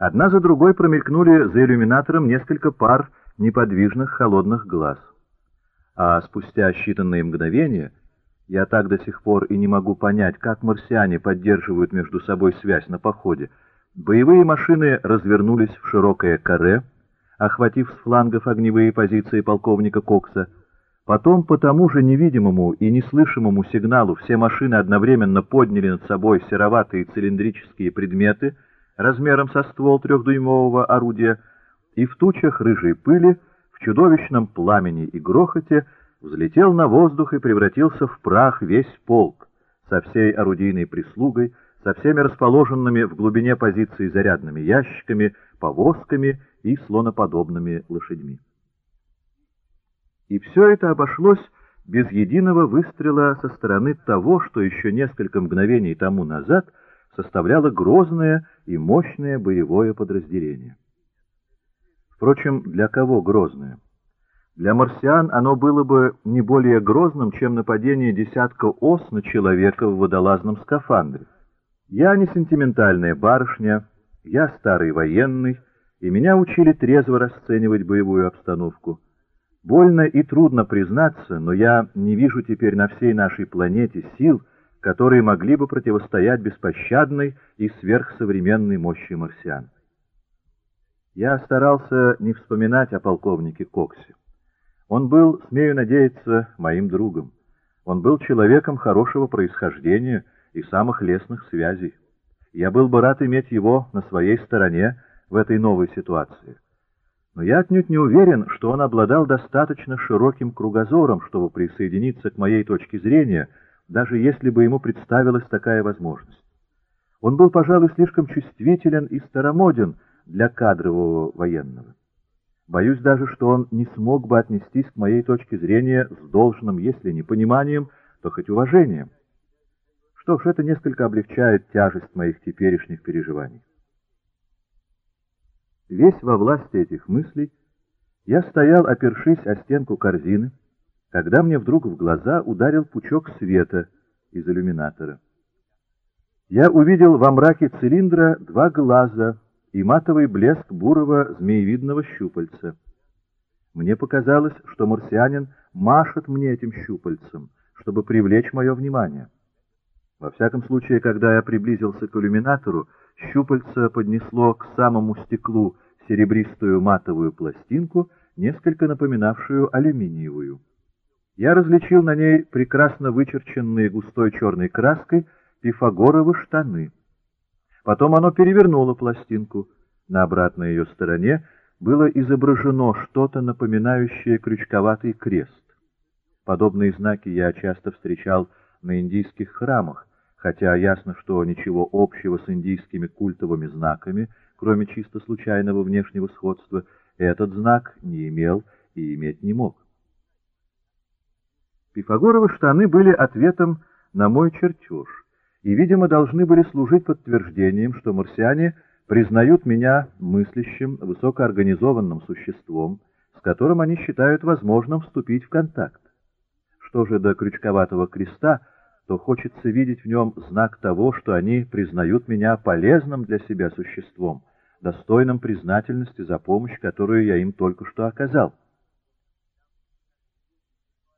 Одна за другой промелькнули за иллюминатором несколько пар неподвижных холодных глаз. А спустя считанные мгновения, я так до сих пор и не могу понять, как марсиане поддерживают между собой связь на походе, боевые машины развернулись в широкое каре, охватив с флангов огневые позиции полковника Кокса. Потом по тому же невидимому и неслышимому сигналу все машины одновременно подняли над собой сероватые цилиндрические предметы — размером со ствол трехдюймового орудия, и в тучах рыжей пыли, в чудовищном пламени и грохоте, взлетел на воздух и превратился в прах весь полк, со всей орудийной прислугой, со всеми расположенными в глубине позиции зарядными ящиками, повозками и слоноподобными лошадьми. И все это обошлось без единого выстрела со стороны того, что еще несколько мгновений тому назад — составляло грозное и мощное боевое подразделение. Впрочем, для кого грозное? Для марсиан оно было бы не более грозным, чем нападение десятка ос на человека в водолазном скафандре. Я не сентиментальная барышня, я старый военный, и меня учили трезво расценивать боевую обстановку. Больно и трудно признаться, но я не вижу теперь на всей нашей планете сил, которые могли бы противостоять беспощадной и сверхсовременной мощи марсиан. Я старался не вспоминать о полковнике Коксе. Он был, смею надеяться, моим другом. Он был человеком хорошего происхождения и самых лестных связей. Я был бы рад иметь его на своей стороне в этой новой ситуации. Но я отнюдь не уверен, что он обладал достаточно широким кругозором, чтобы присоединиться к моей точке зрения — даже если бы ему представилась такая возможность. Он был, пожалуй, слишком чувствителен и старомоден для кадрового военного. Боюсь даже, что он не смог бы отнестись к моей точке зрения с должным, если не пониманием, то хоть уважением. Что ж, это несколько облегчает тяжесть моих теперешних переживаний. Весь во власти этих мыслей, я стоял, опершись о стенку корзины, когда мне вдруг в глаза ударил пучок света из иллюминатора. Я увидел во мраке цилиндра два глаза и матовый блеск бурого змеевидного щупальца. Мне показалось, что марсианин машет мне этим щупальцем, чтобы привлечь мое внимание. Во всяком случае, когда я приблизился к иллюминатору, щупальце поднесло к самому стеклу серебристую матовую пластинку, несколько напоминавшую алюминиевую. Я различил на ней прекрасно вычерченные густой черной краской пифагоровы штаны. Потом оно перевернуло пластинку. На обратной ее стороне было изображено что-то напоминающее крючковатый крест. Подобные знаки я часто встречал на индийских храмах, хотя ясно, что ничего общего с индийскими культовыми знаками, кроме чисто случайного внешнего сходства, этот знак не имел и иметь не мог. Пифагоровы штаны были ответом на мой чертеж и, видимо, должны были служить подтверждением, что марсиане признают меня мыслящим, высокоорганизованным существом, с которым они считают возможным вступить в контакт. Что же до крючковатого креста, то хочется видеть в нем знак того, что они признают меня полезным для себя существом, достойным признательности за помощь, которую я им только что оказал.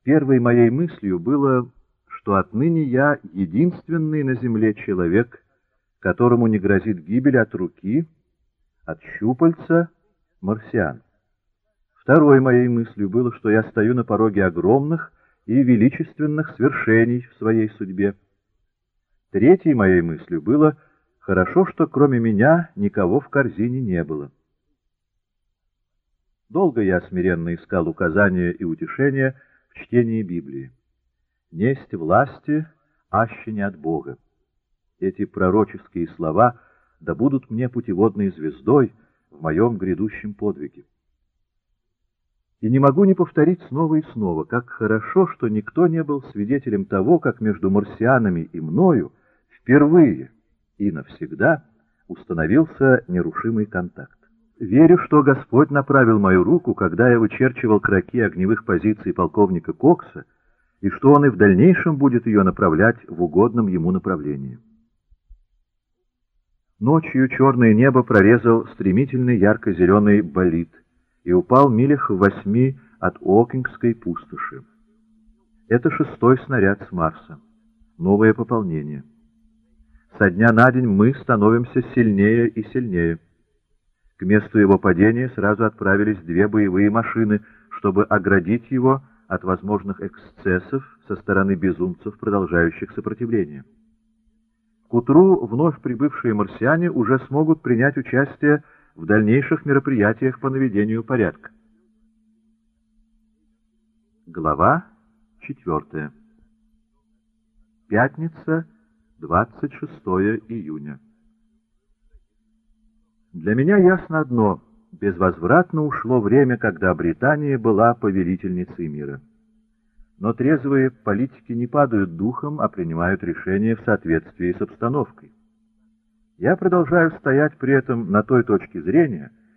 Первой моей мыслью было, что отныне я единственный на земле человек, которому не грозит гибель от руки, от щупальца марсиан. Второй моей мыслью было, что я стою на пороге огромных и величественных свершений в своей судьбе. Третьей моей мыслью было, хорошо, что кроме меня никого в корзине не было. Долго я смиренно искал указания и утешения, в чтении Библии. «Несть власти, аще не от Бога». Эти пророческие слова да будут мне путеводной звездой в моем грядущем подвиге. И не могу не повторить снова и снова, как хорошо, что никто не был свидетелем того, как между марсианами и мною впервые и навсегда установился нерушимый контакт. Верю, что Господь направил мою руку, когда я вычерчивал кроки огневых позиций полковника Кокса, и что он и в дальнейшем будет ее направлять в угодном ему направлении. Ночью черное небо прорезал стремительный ярко-зеленый болид и упал милях в восьми от Окингской пустоши. Это шестой снаряд с Марса. Новое пополнение. Со дня на день мы становимся сильнее и сильнее. К месту его падения сразу отправились две боевые машины, чтобы оградить его от возможных эксцессов со стороны безумцев, продолжающих сопротивление. К утру вновь прибывшие марсиане уже смогут принять участие в дальнейших мероприятиях по наведению порядка. Глава 4. Пятница, 26 июня. Для меня ясно одно — безвозвратно ушло время, когда Британия была повелительницей мира. Но трезвые политики не падают духом, а принимают решения в соответствии с обстановкой. Я продолжаю стоять при этом на той точке зрения —